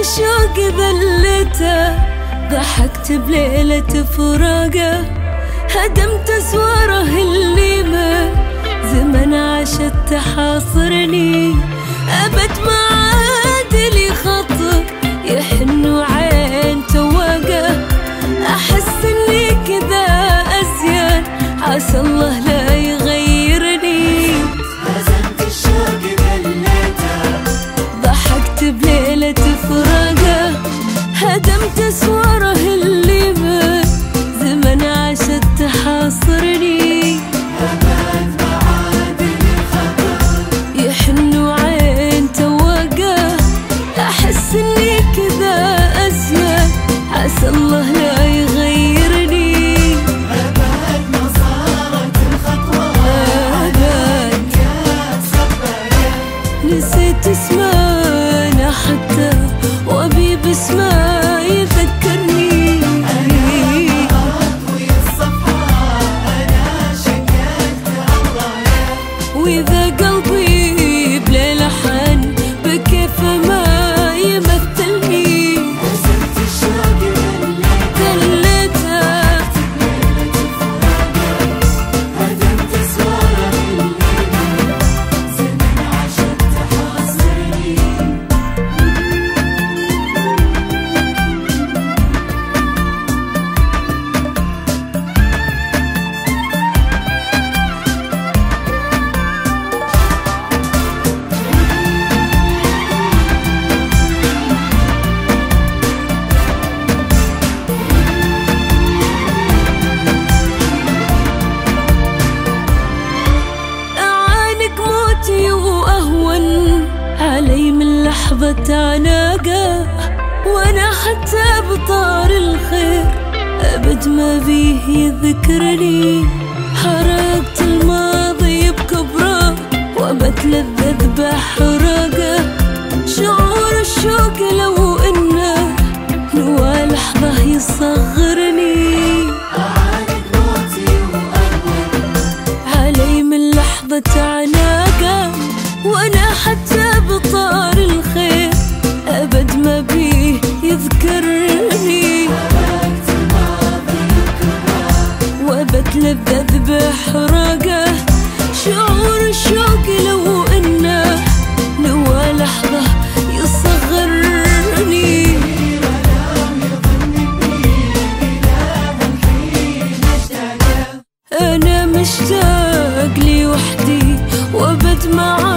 الشوق ذلته ضحكت بليلة فراقه هدمت أسواره اللي ما زمن عاشت تحاصرني أبد ما عاد لي خطر. يحن عين تواقه أحس إني كذا أزين عسى الله هدمت اسواره اللي ما زمن تحاصرني لي خطر يحن أحس إني كذا عسى الله لا يغيرني. أبد ما صارت ابد سباقة نسيت لحظة عناقة وأنا حتى بطار الخير. أبد ما فيه يذكرني حرقت الماضي بكبره وبتلذذ بحرقه شعور الشوق لو إنه نوى لحظة يصغرني. علي من لحظة عناقة أنا مشتاق لوحدي وبدمعك معاك